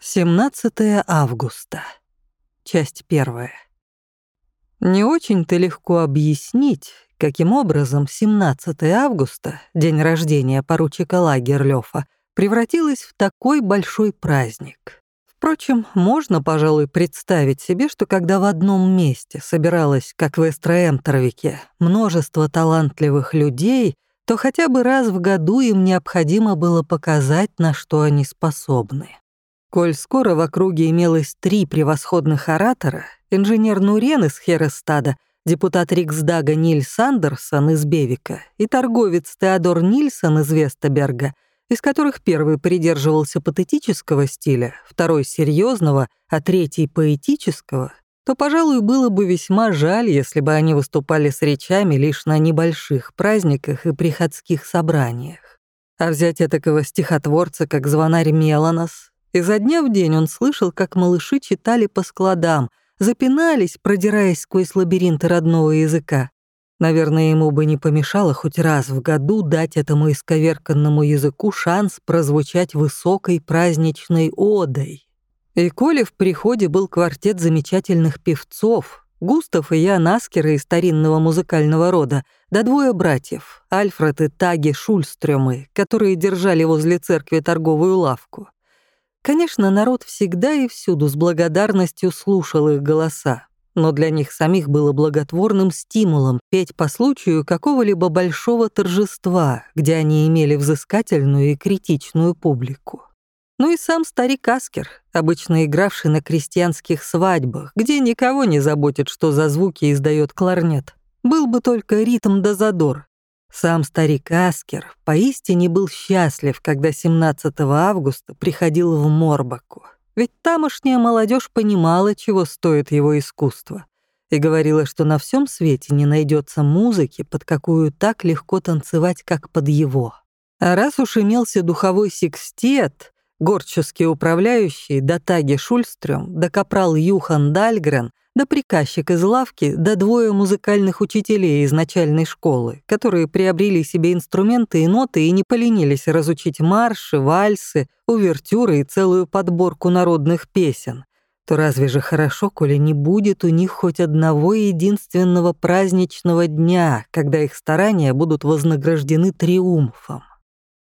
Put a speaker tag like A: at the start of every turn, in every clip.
A: 17 августа. Часть первая. Не очень-то легко объяснить, каким образом 17 августа, день рождения поручика Лагерлёфа, превратилось в такой большой праздник. Впрочем, можно, пожалуй, представить себе, что когда в одном месте собиралось, как в Эстроэмтервике, множество талантливых людей, то хотя бы раз в году им необходимо было показать, на что они способны. Коль скоро в округе имелось три превосходных оратора, инженер Нурен из Херестада, депутат Риксдага Ниль Сандерсон из Бевика и торговец Теодор Нильсон из Вестеберга, из которых первый придерживался патетического стиля, второй — серьезного, а третий — поэтического, то, пожалуй, было бы весьма жаль, если бы они выступали с речами лишь на небольших праздниках и приходских собраниях. А взять этакого стихотворца, как звонарь Меланос, Изо дня в день он слышал, как малыши читали по складам, запинались, продираясь сквозь лабиринты родного языка. Наверное, ему бы не помешало хоть раз в году дать этому исковерканному языку шанс прозвучать высокой праздничной одой. И коли в приходе был квартет замечательных певцов, Густав и я Наскера из старинного музыкального рода, да двое братьев, Альфред и Таги Шульстрёмы, которые держали возле церкви торговую лавку. Конечно, народ всегда и всюду с благодарностью слушал их голоса, но для них самих было благотворным стимулом петь по случаю какого-либо большого торжества, где они имели взыскательную и критичную публику. Ну и сам старик Аскер, обычно игравший на крестьянских свадьбах, где никого не заботит, что за звуки издает кларнет. Был бы только ритм да задор, сам старик Аскер поистине был счастлив, когда 17 августа приходил в Морбаку. Ведь тамошняя молодежь понимала, чего стоит его искусство, и говорила, что на всем свете не найдется музыки, под какую так легко танцевать, как под его. А раз уж имелся духовой секстет, горческий управляющий, да Таги Шульстрём, да капрал Юхан Дальгрен — да приказчик из лавки, да двое музыкальных учителей из начальной школы, которые приобрели себе инструменты и ноты и не поленились разучить марши, вальсы, увертюры и целую подборку народных песен, то разве же хорошо, коли не будет у них хоть одного единственного праздничного дня, когда их старания будут вознаграждены триумфом?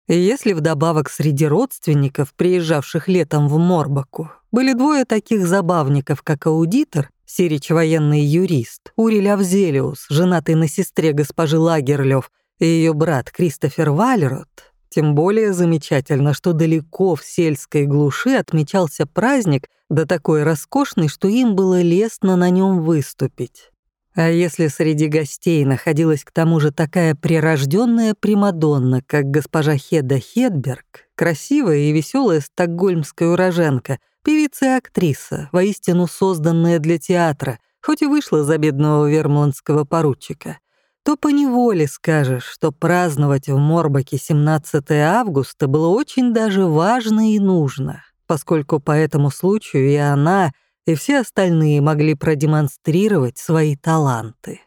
A: И если вдобавок среди родственников, приезжавших летом в Морбаку, были двое таких забавников, как аудитор Сирич — военный юрист, Уриль Авзелиус, женатый на сестре госпожи Лагерлёв, и ее брат Кристофер Вальрот. Тем более замечательно, что далеко в сельской глуши отмечался праздник, да такой роскошный, что им было лестно на нем выступить. А если среди гостей находилась к тому же такая прирожденная Примадонна, как госпожа Хеда Хедберг, красивая и веселая стокгольмская уроженка — Певица и актриса, воистину созданная для театра, хоть и вышла за бедного вермландского поручика, то поневоле скажешь, что праздновать в Морбаке 17 августа было очень даже важно и нужно, поскольку по этому случаю и она, и все остальные могли продемонстрировать свои таланты.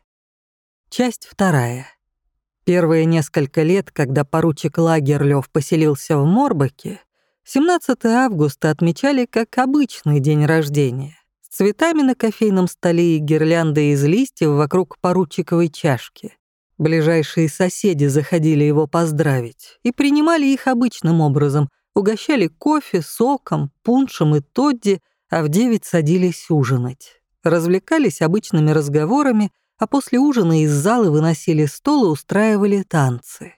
A: Часть вторая. Первые несколько лет, когда поручик Лагерлёв поселился в Морбаке, 17 августа отмечали как обычный день рождения, с цветами на кофейном столе и гирляндой из листьев вокруг поручиковой чашки. Ближайшие соседи заходили его поздравить и принимали их обычным образом, угощали кофе, соком, пуншем и тодди, а в девять садились ужинать. Развлекались обычными разговорами, а после ужина из зала выносили стол и устраивали танцы.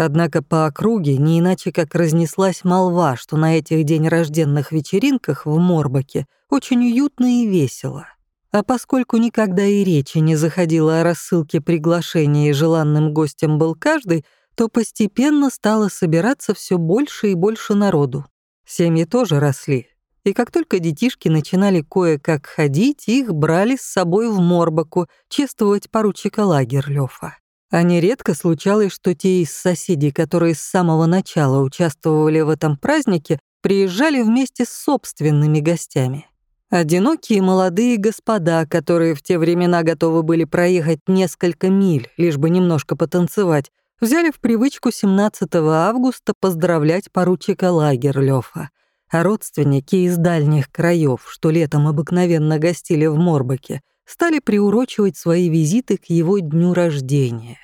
A: Однако по округе не иначе как разнеслась молва, что на этих день рожденных вечеринках в Морбаке очень уютно и весело. А поскольку никогда и речи не заходило о рассылке приглашений и желанным гостем был каждый, то постепенно стало собираться все больше и больше народу. Семьи тоже росли, и как только детишки начинали кое-как ходить, их брали с собой в Морбаку чествовать поручика Лагерлёфа. А нередко случалось, что те из соседей, которые с самого начала участвовали в этом празднике, приезжали вместе с собственными гостями. Одинокие молодые господа, которые в те времена готовы были проехать несколько миль, лишь бы немножко потанцевать, взяли в привычку 17 августа поздравлять поручика Лагерлёфа. а родственники из дальних краев, что летом обыкновенно гостили в Морбаке, стали приурочивать свои визиты к его дню рождения.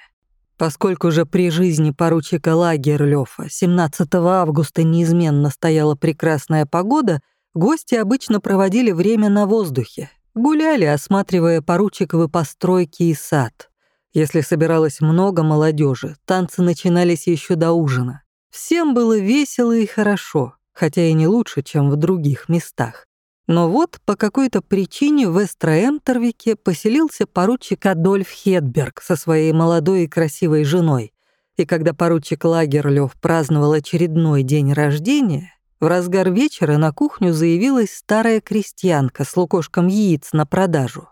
A: Поскольку же при жизни поручика Лагерлёфа 17 августа неизменно стояла прекрасная погода, гости обычно проводили время на воздухе, гуляли, осматривая поручиковы постройки и сад. Если собиралось много молодежи, танцы начинались еще до ужина. Всем было весело и хорошо, хотя и не лучше, чем в других местах. Но вот по какой-то причине в Эстроэмтервике поселился поручик Адольф Хедберг со своей молодой и красивой женой. И когда поручик Лагерлёв праздновал очередной день рождения, в разгар вечера на кухню заявилась старая крестьянка с лукошком яиц на продажу.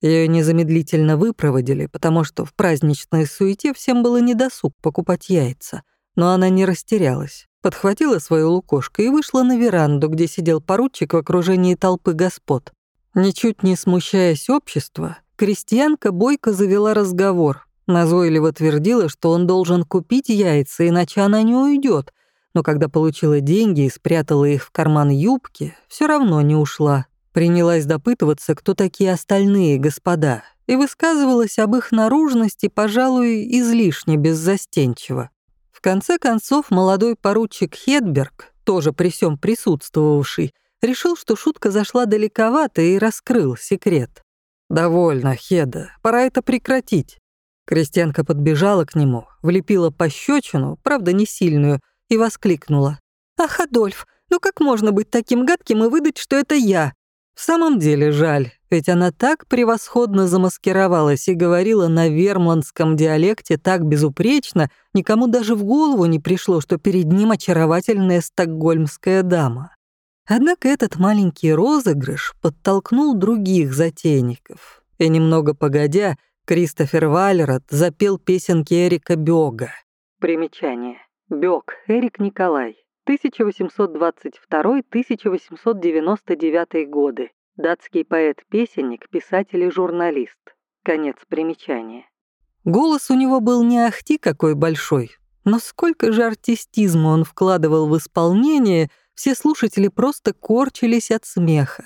A: Ее незамедлительно выпроводили, потому что в праздничной суете всем было недосуг покупать яйца. Но она не растерялась подхватила свою лукошко и вышла на веранду, где сидел поручик в окружении толпы господ. Ничуть не смущаясь общества, крестьянка бойко завела разговор, назойливо твердила, что он должен купить яйца, иначе она не уйдет, но когда получила деньги и спрятала их в карман юбки, все равно не ушла. Принялась допытываться, кто такие остальные господа, и высказывалась об их наружности, пожалуй, излишне беззастенчиво конце концов, молодой поручик Хедберг, тоже при всем присутствовавший, решил, что шутка зашла далековато и раскрыл секрет. «Довольно, Хеда, пора это прекратить». Крестьянка подбежала к нему, влепила пощечину, правда не сильную, и воскликнула. «Ах, Адольф, ну как можно быть таким гадким и выдать, что это я? В самом деле жаль, ведь она так превосходно замаскировалась и говорила на вермландском диалекте так безупречно, никому даже в голову не пришло, что перед ним очаровательная стокгольмская дама. Однако этот маленький розыгрыш подтолкнул других затейников. И немного погодя, Кристофер Вальрот запел песенки Эрика Бёга. Примечание. Бёг, Эрик Николай. 1822-1899 годы. Датский поэт-песенник, писатель и журналист. Конец примечания. Голос у него был не ахти какой большой, но сколько же артистизма он вкладывал в исполнение, все слушатели просто корчились от смеха.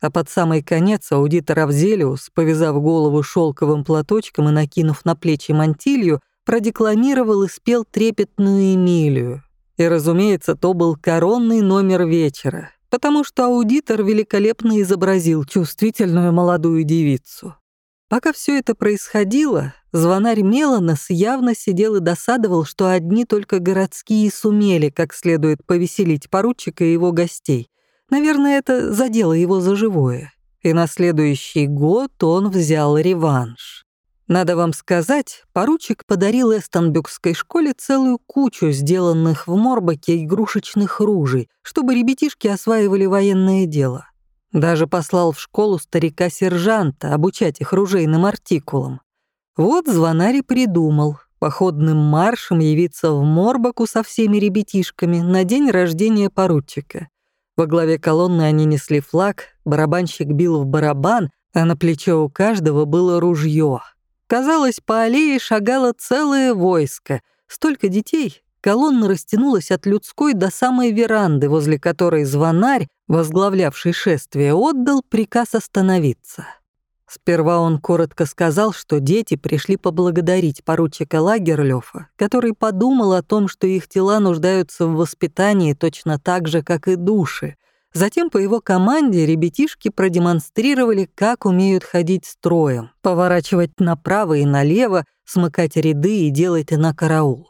A: А под самый конец аудитор Авзелиус, повязав голову шелковым платочком и накинув на плечи мантилью, продекламировал и спел трепетную Эмилию. И, разумеется, то был коронный номер вечера, потому что аудитор великолепно изобразил чувствительную молодую девицу. Пока все это происходило, звонарь Меланос явно сидел и досадовал, что одни только городские сумели как следует повеселить поручика и его гостей. Наверное, это задело его за живое. И на следующий год он взял реванш. Надо вам сказать, поручик подарил Эстонбюкской школе целую кучу сделанных в Морбаке игрушечных ружей, чтобы ребятишки осваивали военное дело. Даже послал в школу старика-сержанта обучать их ружейным артикулам. Вот звонарь придумал походным маршем явиться в Морбаку со всеми ребятишками на день рождения поручика. Во главе колонны они несли флаг, барабанщик бил в барабан, а на плечо у каждого было ружье — Казалось, по аллее шагало целое войско. Столько детей. Колонна растянулась от людской до самой веранды, возле которой звонарь, возглавлявший шествие, отдал приказ остановиться. Сперва он коротко сказал, что дети пришли поблагодарить поручика Лагерлёфа, который подумал о том, что их тела нуждаются в воспитании точно так же, как и души, Затем по его команде ребятишки продемонстрировали, как умеют ходить строем, поворачивать направо и налево, смыкать ряды и делать на караул.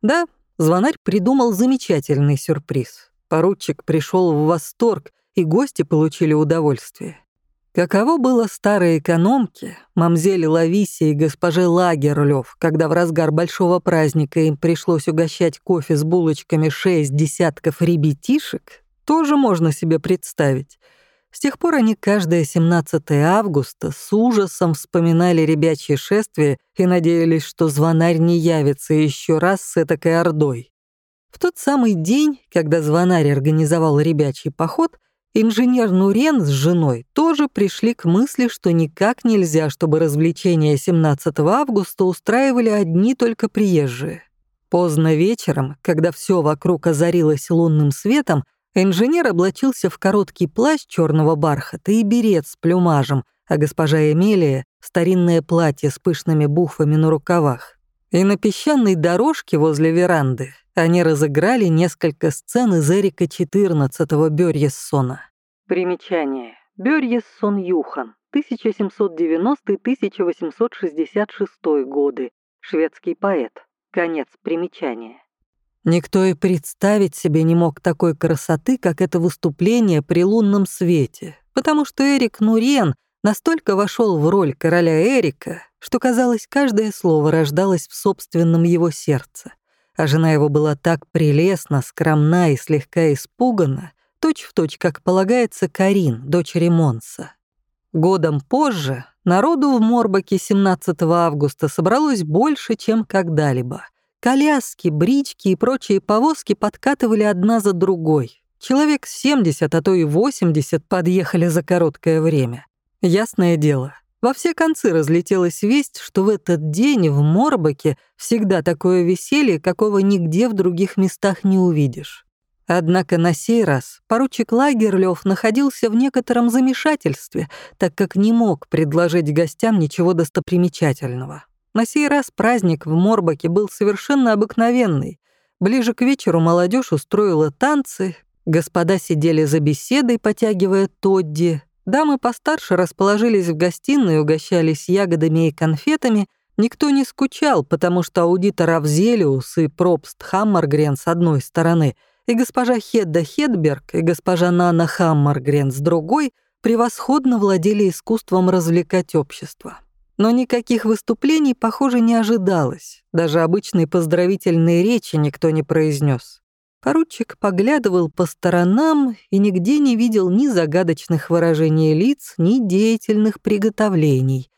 A: Да, звонарь придумал замечательный сюрприз. Поручик пришел в восторг, и гости получили удовольствие. Каково было старой экономке, мамзели Лависе и госпоже Лагерлёв, когда в разгар большого праздника им пришлось угощать кофе с булочками шесть десятков ребятишек, тоже можно себе представить. С тех пор они каждое 17 августа с ужасом вспоминали ребячье шествие и надеялись, что звонарь не явится еще раз с этакой ордой. В тот самый день, когда звонарь организовал ребячий поход, инженер Нурен с женой тоже пришли к мысли, что никак нельзя, чтобы развлечения 17 августа устраивали одни только приезжие. Поздно вечером, когда все вокруг озарилось лунным светом, Инженер облачился в короткий плащ черного бархата и берет с плюмажем, а госпожа Эмилия — старинное платье с пышными буфами на рукавах. И на песчаной дорожке возле веранды они разыграли несколько сцен из Эрика XIV Бёрьессона. Примечание. Бёрьессон Юхан, 1790-1866 годы, шведский поэт. Конец примечания. Никто и представить себе не мог такой красоты, как это выступление при лунном свете, потому что Эрик Нурен настолько вошел в роль короля Эрика, что, казалось, каждое слово рождалось в собственном его сердце. А жена его была так прелестна, скромна и слегка испугана, точь-в-точь, точь, как полагается Карин, дочери Монса. Годом позже народу в Морбаке 17 августа собралось больше, чем когда-либо. Коляски, брички и прочие повозки подкатывали одна за другой. Человек 70, а то и 80 подъехали за короткое время. Ясное дело, во все концы разлетелась весть, что в этот день в Морбаке всегда такое веселье, какого нигде в других местах не увидишь. Однако на сей раз поручик Лагерлёв находился в некотором замешательстве, так как не мог предложить гостям ничего достопримечательного. На сей раз праздник в Морбаке был совершенно обыкновенный. Ближе к вечеру молодежь устроила танцы, господа сидели за беседой, потягивая Тодди, дамы постарше расположились в гостиной, угощались ягодами и конфетами, Никто не скучал, потому что аудитор Авзелиус и Пробст Хаммаргрен с одной стороны — и госпожа Хедда Хедберг и госпожа Нана Хаммаргрен с другой превосходно владели искусством развлекать общество. Но никаких выступлений, похоже, не ожидалось. Даже обычной поздравительной речи никто не произнес. Поручик поглядывал по сторонам и нигде не видел ни загадочных выражений лиц, ни деятельных приготовлений.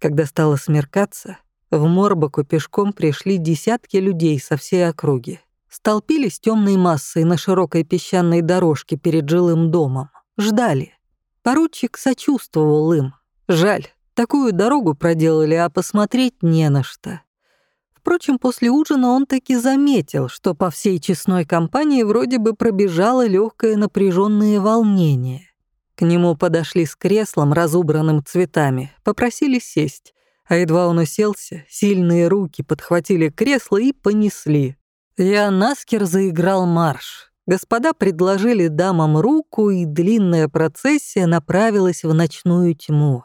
A: Когда стало смеркаться, в Морбаку пешком пришли десятки людей со всей округи столпились темной массой на широкой песчаной дорожке перед жилым домом. Ждали. Поручик сочувствовал им. Жаль, такую дорогу проделали, а посмотреть не на что. Впрочем, после ужина он таки заметил, что по всей честной компании вроде бы пробежало легкое напряженное волнение. К нему подошли с креслом, разубранным цветами, попросили сесть, а едва он уселся, сильные руки подхватили кресло и понесли. Я наскер заиграл марш. Господа предложили дамам руку, и длинная процессия направилась в ночную тьму.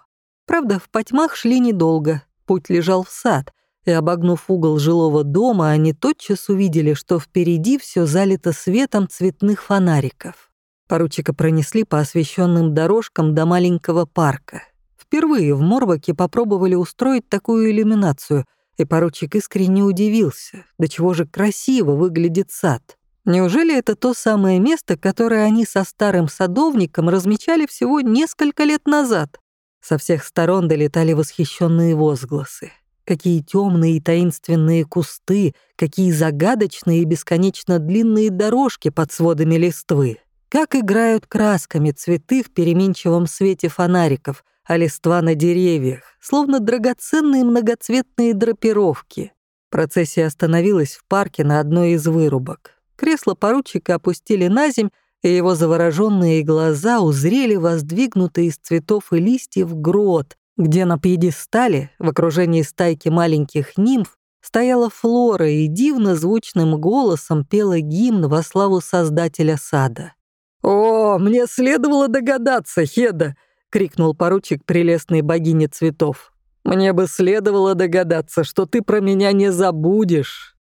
A: Правда, в потьмах шли недолго, путь лежал в сад, и, обогнув угол жилого дома, они тотчас увидели, что впереди все залито светом цветных фонариков. Поручика пронесли по освещенным дорожкам до маленького парка. Впервые в Морваке попробовали устроить такую иллюминацию — и поручик искренне удивился, до чего же красиво выглядит сад. Неужели это то самое место, которое они со старым садовником размечали всего несколько лет назад? Со всех сторон долетали восхищенные возгласы. Какие темные и таинственные кусты, какие загадочные и бесконечно длинные дорожки под сводами листвы. Как играют красками цветы в переменчивом свете фонариков, а листва на деревьях, словно драгоценные многоцветные драпировки. Процессия остановилась в парке на одной из вырубок. Кресло поручика опустили на земь, и его завороженные глаза узрели воздвигнутый из цветов и листьев грот, где на пьедестале, в окружении стайки маленьких нимф, стояла Флора и дивно звучным голосом пела гимн во славу создателя сада. «О, мне следовало догадаться, Хеда!» — крикнул поручик прелестной богине цветов. «Мне бы следовало догадаться, что ты про меня не забудешь».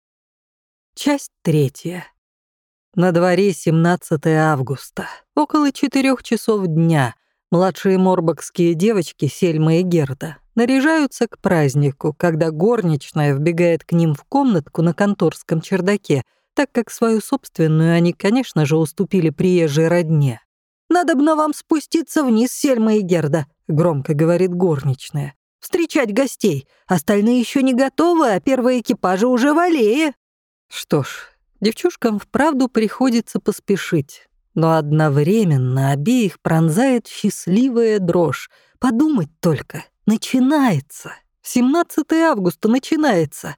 A: Часть третья. На дворе 17 августа. Около четырех часов дня младшие морбокские девочки Сельма и Герда наряжаются к празднику, когда горничная вбегает к ним в комнатку на конторском чердаке, так как свою собственную они, конечно же, уступили приезжей родне. Надо бы на вам спуститься вниз, Сельма и Герда», — громко говорит горничная. «Встречать гостей. Остальные еще не готовы, а первые экипажи уже в аллее». Что ж, девчушкам вправду приходится поспешить. Но одновременно обеих пронзает счастливая дрожь. Подумать только, начинается. 17 августа начинается.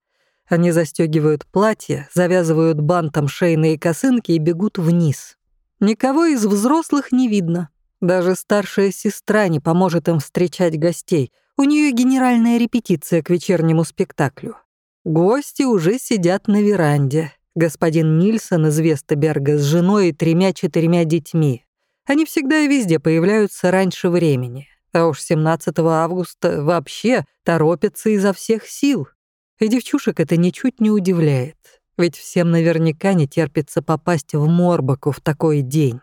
A: Они застегивают платья, завязывают бантом шейные косынки и бегут вниз. Никого из взрослых не видно. Даже старшая сестра не поможет им встречать гостей. У нее генеральная репетиция к вечернему спектаклю. Гости уже сидят на веранде. Господин Нильсон из Вестеберга с женой и тремя-четырьмя детьми. Они всегда и везде появляются раньше времени. А уж 17 августа вообще торопятся изо всех сил. И девчушек это ничуть не удивляет. Ведь всем наверняка не терпится попасть в Морбаку в такой день.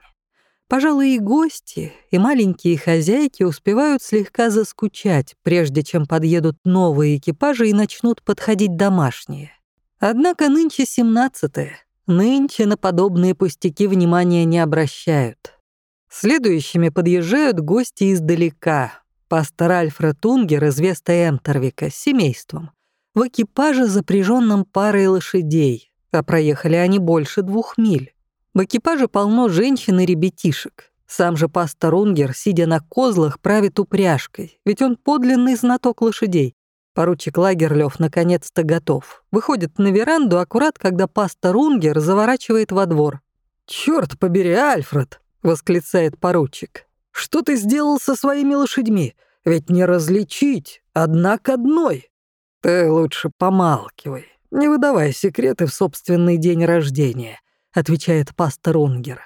A: Пожалуй, и гости, и маленькие хозяйки успевают слегка заскучать, прежде чем подъедут новые экипажи и начнут подходить домашние. Однако нынче семнадцатое. Нынче на подобные пустяки внимания не обращают. Следующими подъезжают гости издалека. Пастор Альфред Унгер из Веста Эмтервика с семейством. В экипаже, запряженном парой лошадей, а проехали они больше двух миль. В экипаже полно женщин и ребятишек. Сам же пастор Унгер, сидя на козлах, правит упряжкой, ведь он подлинный знаток лошадей. Поручик Лагерлёв наконец-то готов. Выходит на веранду аккурат, когда пастор Унгер заворачивает во двор. «Чёрт побери, Альфред!» — восклицает поручик. «Что ты сделал со своими лошадьми? Ведь не различить, одна к одной!» «Ты лучше помалкивай, не выдавай секреты в собственный день рождения отвечает пастор Унгер.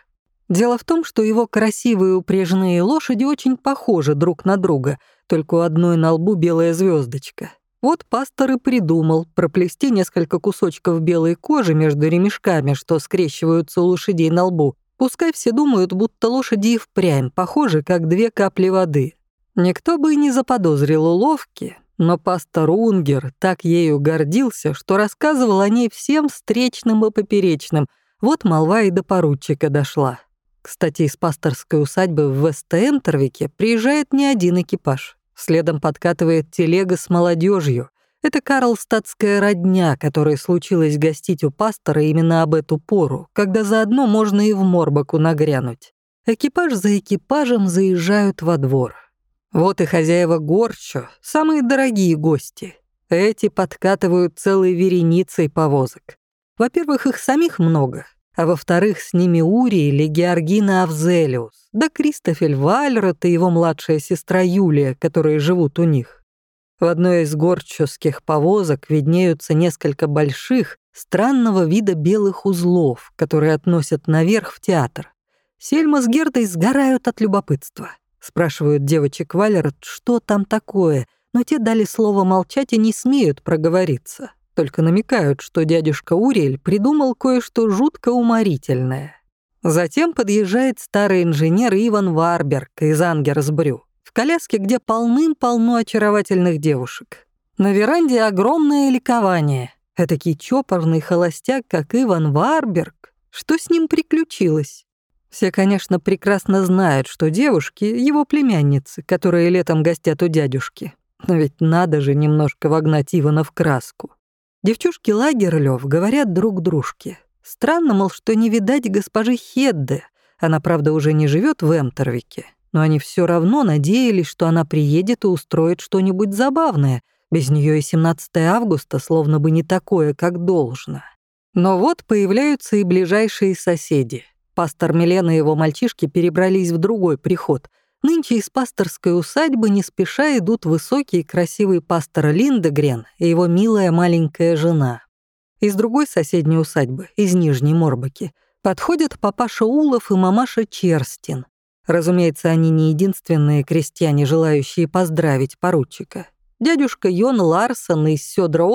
A: Дело в том, что его красивые упряжные лошади очень похожи друг на друга, только у одной на лбу белая звездочка. Вот пастор и придумал проплести несколько кусочков белой кожи между ремешками, что скрещиваются у лошадей на лбу. Пускай все думают, будто лошади и впрямь похожи, как две капли воды. Никто бы и не заподозрил уловки, но пастор Унгер так ею гордился, что рассказывал о ней всем встречным и поперечным, вот молва и до поручика дошла. Кстати, из пасторской усадьбы в Вест-Эмтервике приезжает не один экипаж. Следом подкатывает телега с молодежью. Это Карлстадская родня, которая случилось гостить у пастора именно об эту пору, когда заодно можно и в Морбаку нагрянуть. Экипаж за экипажем заезжают во двор. Вот и хозяева Горчо, самые дорогие гости. Эти подкатывают целой вереницей повозок. Во-первых, их самих много, а во-вторых, с ними Ури или Георгина Авзелиус, да Кристофель Вальрот и его младшая сестра Юлия, которые живут у них. В одной из горческих повозок виднеются несколько больших, странного вида белых узлов, которые относят наверх в театр. Сельма с Гердой сгорают от любопытства. Спрашивают девочек Валерот, что там такое, но те дали слово молчать и не смеют проговориться только намекают, что дядюшка Урель придумал кое-что жутко уморительное. Затем подъезжает старый инженер Иван Варберг из Ангерсбрю в коляске, где полным-полно очаровательных девушек. На веранде огромное ликование. Этакий чопорный холостяк, как Иван Варберг. Что с ним приключилось? Все, конечно, прекрасно знают, что девушки — его племянницы, которые летом гостят у дядюшки. Но ведь надо же немножко вогнать Ивана в краску. Девчушки Лагерлёв говорят друг дружке. Странно, мол, что не видать госпожи Хедде. Она, правда, уже не живет в Эмтервике, но они все равно надеялись, что она приедет и устроит что-нибудь забавное. Без нее и 17 августа словно бы не такое, как должно. Но вот появляются и ближайшие соседи. Пастор Милена и его мальчишки перебрались в другой приход — Нынче из пасторской усадьбы не спеша идут высокий и красивый пастор Линдегрен и его милая маленькая жена. Из другой соседней усадьбы, из Нижней Морбаки, подходят папаша Улов и мамаша Черстин. Разумеется, они не единственные крестьяне, желающие поздравить поручика. Дядюшка Йон Ларсон из Сёдра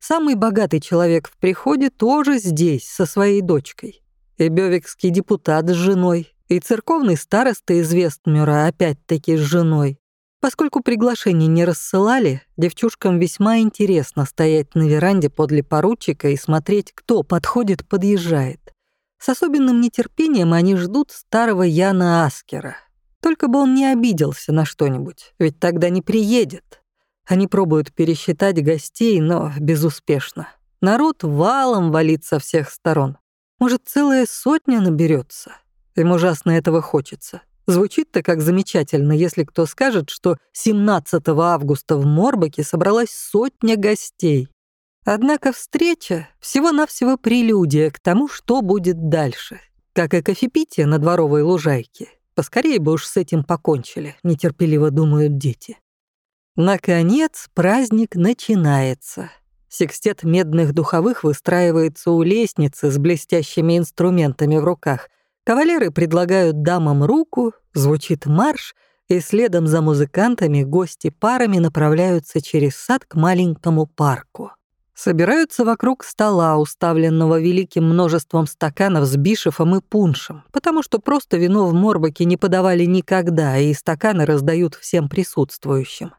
A: самый богатый человек в приходе, тоже здесь, со своей дочкой. И бёвикский депутат с женой, и церковный староста из Вестмюра опять-таки с женой. Поскольку приглашений не рассылали, девчушкам весьма интересно стоять на веранде подле поручика и смотреть, кто подходит, подъезжает. С особенным нетерпением они ждут старого Яна Аскера. Только бы он не обиделся на что-нибудь, ведь тогда не приедет. Они пробуют пересчитать гостей, но безуспешно. Народ валом валит со всех сторон. Может, целая сотня наберется. Им ужасно этого хочется. Звучит-то как замечательно, если кто скажет, что 17 августа в Морбаке собралась сотня гостей. Однако встреча — всего-навсего прелюдия к тому, что будет дальше. как и кофепитие на дворовой лужайке. Поскорее бы уж с этим покончили, нетерпеливо думают дети. Наконец, праздник начинается. Секстет медных духовых выстраивается у лестницы с блестящими инструментами в руках. Кавалеры предлагают дамам руку, звучит марш, и следом за музыкантами гости парами направляются через сад к маленькому парку. Собираются вокруг стола, уставленного великим множеством стаканов с бишефом и пуншем, потому что просто вино в Морбаке не подавали никогда, и стаканы раздают всем присутствующим.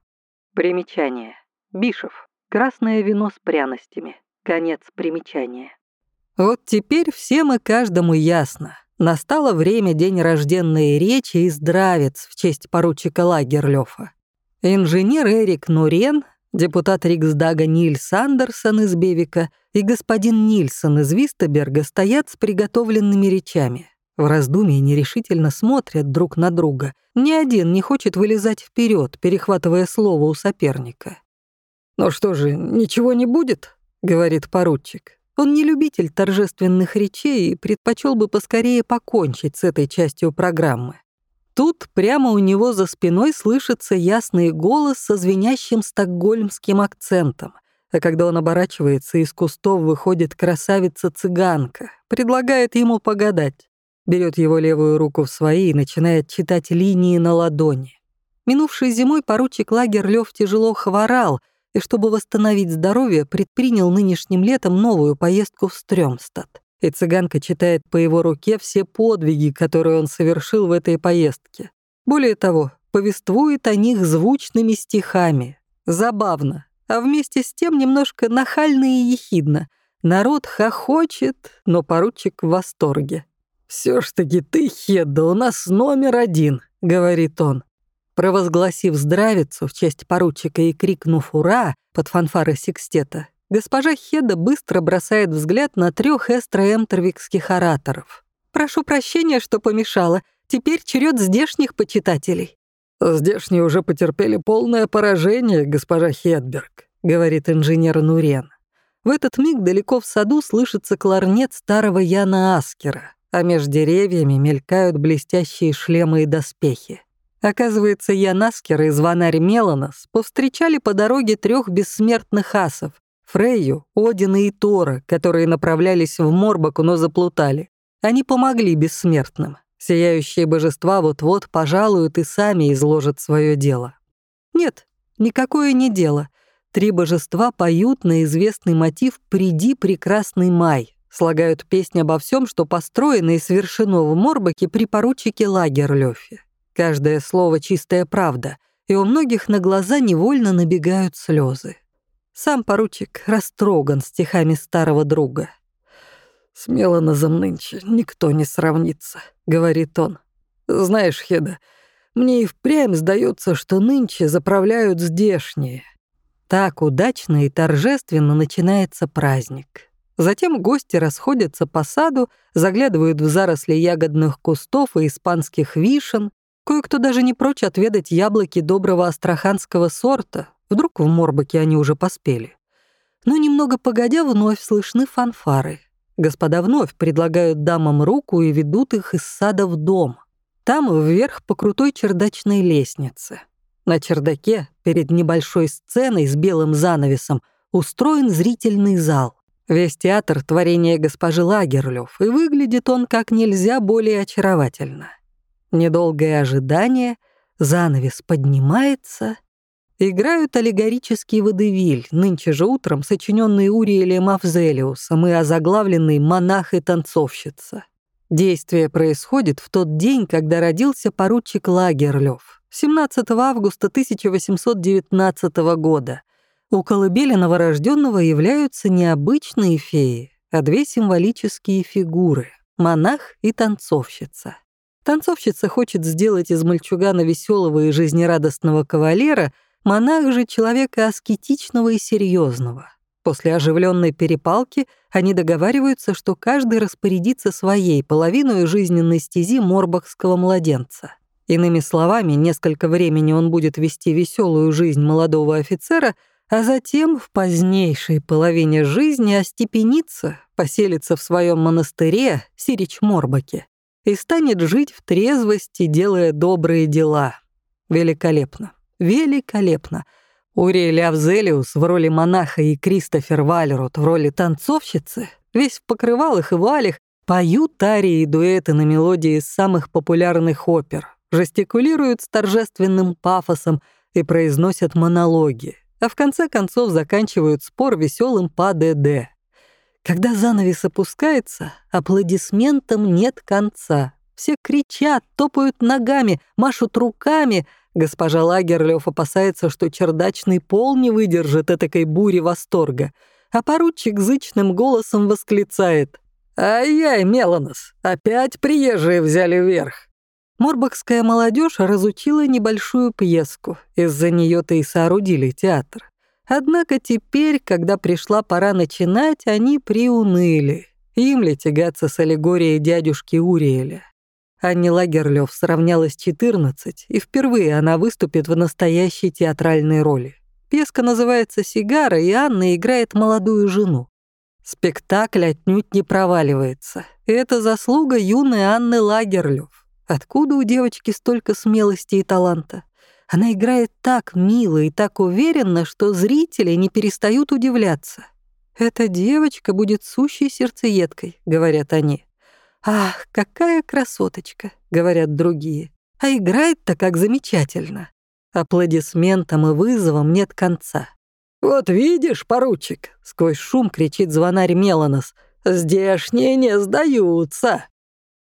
A: Примечание. Бишев. Красное вино с пряностями. Конец примечания. Вот теперь всем и каждому ясно. Настало время день рожденной речи и здравец в честь поручика Лагерлёфа. Инженер Эрик Нурен, депутат Риксдага Нильс Андерсон из Бевика и господин Нильсон из Вистеберга стоят с приготовленными речами. В раздумье нерешительно смотрят друг на друга. Ни один не хочет вылезать вперед, перехватывая слово у соперника. «Ну что же, ничего не будет?» — говорит поручик. Он не любитель торжественных речей и предпочел бы поскорее покончить с этой частью программы. Тут прямо у него за спиной слышится ясный голос со звенящим стокгольмским акцентом. А когда он оборачивается, из кустов выходит красавица-цыганка, предлагает ему погадать. Берет его левую руку в свои и начинает читать линии на ладони. Минувшей зимой поручик Лагерлёв тяжело хворал — и чтобы восстановить здоровье, предпринял нынешним летом новую поездку в Стрёмстад. И цыганка читает по его руке все подвиги, которые он совершил в этой поездке. Более того, повествует о них звучными стихами. Забавно, а вместе с тем немножко нахально и ехидно. Народ хохочет, но поручик в восторге. «Всё ж таки ты, Хедда, у нас номер один», — говорит он. Провозгласив здравицу в честь поручика и крикнув «Ура!» под фанфары секстета, госпожа Хеда быстро бросает взгляд на трех эстроэмтервикских ораторов. «Прошу прощения, что помешала. Теперь черед здешних почитателей». «Здешние уже потерпели полное поражение, госпожа Хедберг», — говорит инженер Нурен. В этот миг далеко в саду слышится кларнет старого Яна Аскера, а между деревьями мелькают блестящие шлемы и доспехи. Оказывается, я Наскер и звонарь Меланос повстречали по дороге трех бессмертных асов — Фрейю, Одина и Тора, которые направлялись в Морбаку, но заплутали. Они помогли бессмертным. Сияющие божества вот-вот пожалуют и сами изложат свое дело. Нет, никакое не дело. Три божества поют на известный мотив «Приди, прекрасный май», слагают песнь обо всем, что построено и совершено в Морбаке при поручике Лагерлёфе. Каждое слово — чистая правда, и у многих на глаза невольно набегают слезы. Сам поручик растроган стихами старого друга. «Смело на нынче никто не сравнится», — говорит он. «Знаешь, Хеда, мне и впрямь сдается, что нынче заправляют здешние». Так удачно и торжественно начинается праздник. Затем гости расходятся по саду, заглядывают в заросли ягодных кустов и испанских вишен, Кое-кто даже не прочь отведать яблоки доброго астраханского сорта. Вдруг в Морбаке они уже поспели. Но немного погодя вновь слышны фанфары. Господа вновь предлагают дамам руку и ведут их из сада в дом. Там вверх по крутой чердачной лестнице. На чердаке, перед небольшой сценой с белым занавесом, устроен зрительный зал. Весь театр — творение госпожи Лагерлёв, и выглядит он как нельзя более очаровательно. Недолгое ожидание, занавес поднимается. Играют аллегорический водевиль, нынче же утром сочиненный Уриэлем Авзелиусом и озаглавленный «Монах и танцовщица». Действие происходит в тот день, когда родился поручик Лагерлёв, 17 августа 1819 года. У колыбели новорожденного являются не обычные феи, а две символические фигуры — монах и танцовщица. Танцовщица хочет сделать из мальчугана веселого и жизнерадостного кавалера, монах же человека аскетичного и серьезного. После оживленной перепалки они договариваются, что каждый распорядится своей половиной жизненной стези морбахского младенца. Иными словами, несколько времени он будет вести веселую жизнь молодого офицера, а затем в позднейшей половине жизни остепенится, поселится в своем монастыре Сирич-Морбаке и станет жить в трезвости, делая добрые дела. Великолепно, великолепно. Уриэль Авзелиус в роли монаха и Кристофер Вальрот в роли танцовщицы, весь в покрывалах и валях, поют арии и дуэты на мелодии из самых популярных опер, жестикулируют с торжественным пафосом и произносят монологи, а в конце концов заканчивают спор веселым по ДД. Когда занавес опускается, аплодисментам нет конца. Все кричат, топают ногами, машут руками. Госпожа Лагерлёв опасается, что чердачный пол не выдержит этакой бури восторга. А поручик зычным голосом восклицает. «Ай-яй, Меланос, опять приезжие взяли верх!» Морбахская молодежь разучила небольшую пьеску. Из-за нее-то и соорудили театр. Однако теперь, когда пришла пора начинать, они приуныли. Им ли тягаться с аллегорией дядюшки Уриэля? Анне Лагерлёв сравнялась 14, и впервые она выступит в настоящей театральной роли. Пьеска называется «Сигара», и Анна играет молодую жену. Спектакль отнюдь не проваливается. Это заслуга юной Анны Лагерлёв. Откуда у девочки столько смелости и таланта? Она играет так мило и так уверенно, что зрители не перестают удивляться. «Эта девочка будет сущей сердцеедкой», — говорят они. «Ах, какая красоточка», — говорят другие. «А играет-то как замечательно». Аплодисментам и вызовам нет конца. «Вот видишь, поручик», — сквозь шум кричит звонарь Меланос, «здешние не сдаются».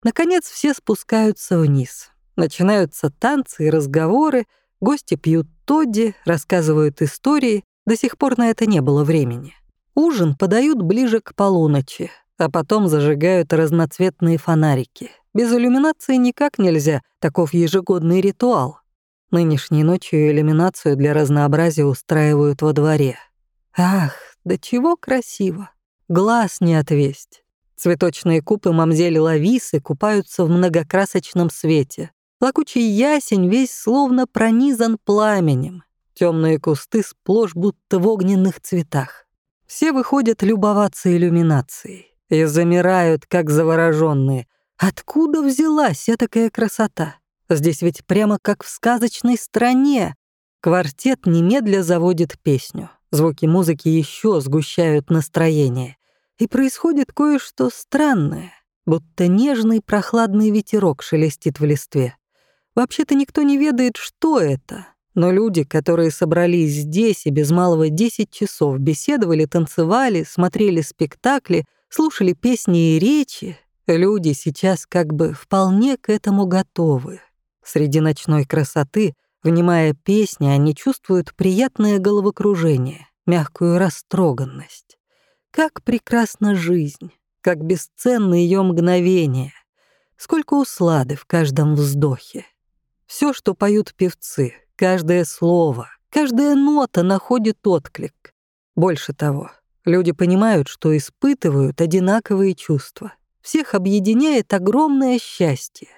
A: Наконец все спускаются вниз. Начинаются танцы и разговоры, гости пьют тодди, рассказывают истории, до сих пор на это не было времени. Ужин подают ближе к полуночи, а потом зажигают разноцветные фонарики. Без иллюминации никак нельзя, таков ежегодный ритуал. Нынешней ночью иллюминацию для разнообразия устраивают во дворе. Ах, да чего красиво! Глаз не отвесть. Цветочные купы мамзели Лависы купаются в многокрасочном свете. Лакучий ясень весь словно пронизан пламенем. Темные кусты сплошь будто в огненных цветах. Все выходят любоваться иллюминацией и замирают, как завороженные. Откуда взялась такая красота? Здесь ведь прямо как в сказочной стране. Квартет немедля заводит песню. Звуки музыки еще сгущают настроение и происходит кое-что странное, будто нежный прохладный ветерок шелестит в листве. Вообще-то никто не ведает, что это, но люди, которые собрались здесь и без малого 10 часов беседовали, танцевали, смотрели спектакли, слушали песни и речи, люди сейчас как бы вполне к этому готовы. Среди ночной красоты, внимая песни, они чувствуют приятное головокружение, мягкую растроганность. Как прекрасна жизнь, как бесценны ее мгновения, сколько услады в каждом вздохе. Все, что поют певцы, каждое слово, каждая нота находит отклик. Больше того, люди понимают, что испытывают одинаковые чувства. Всех объединяет огромное счастье.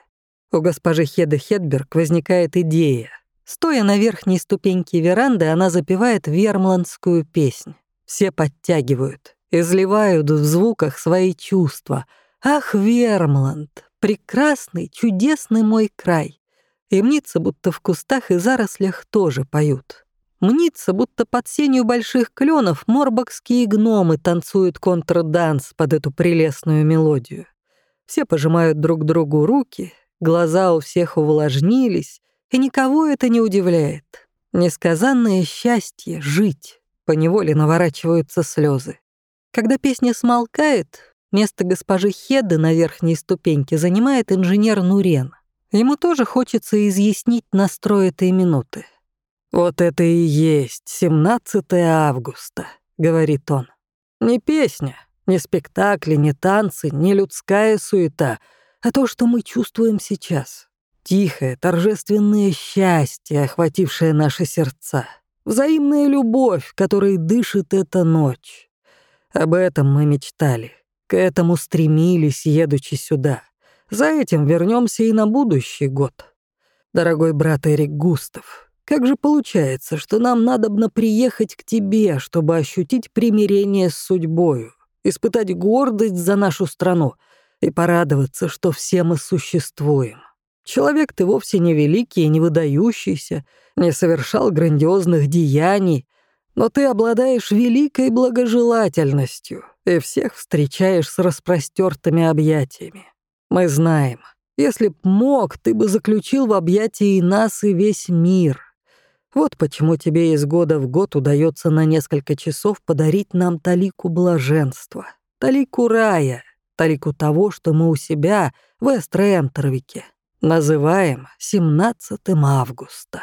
A: У госпожи Хеда Хедберг возникает идея. Стоя на верхней ступеньке веранды, она запевает вермландскую песнь. Все подтягивают изливают в звуках свои чувства. «Ах, Вермланд, прекрасный, чудесный мой край!» И мнится, будто в кустах и зарослях тоже поют. Мнится, будто под сенью больших кленов морбокские гномы танцуют контрданс под эту прелестную мелодию. Все пожимают друг другу руки, глаза у всех увлажнились, и никого это не удивляет. Несказанное счастье — жить, поневоле наворачиваются слезы. Когда песня смолкает, место госпожи Хеды на верхней ступеньке занимает инженер Нурен. Ему тоже хочется изъяснить настрой этой минуты. «Вот это и есть 17 августа», — говорит он. «Не песня, не спектакли, не танцы, не людская суета, а то, что мы чувствуем сейчас. Тихое, торжественное счастье, охватившее наши сердца. Взаимная любовь, которой дышит эта ночь. Об этом мы мечтали. К этому стремились, едучи сюда. За этим вернемся и на будущий год. Дорогой брат Эрик Густав, Как же получается, что нам надобно приехать к тебе, чтобы ощутить примирение с судьбою, испытать гордость за нашу страну и порадоваться, что все мы существуем? Человек ты вовсе не великий и не выдающийся, не совершал грандиозных деяний, но ты обладаешь великой благожелательностью и всех встречаешь с распростертыми объятиями. Мы знаем, если б мог, ты бы заключил в объятии и нас, и весь мир. Вот почему тебе из года в год удается на несколько часов подарить нам талику блаженства, талику рая, талику того, что мы у себя в Эстреэмтервике называем 17 августа.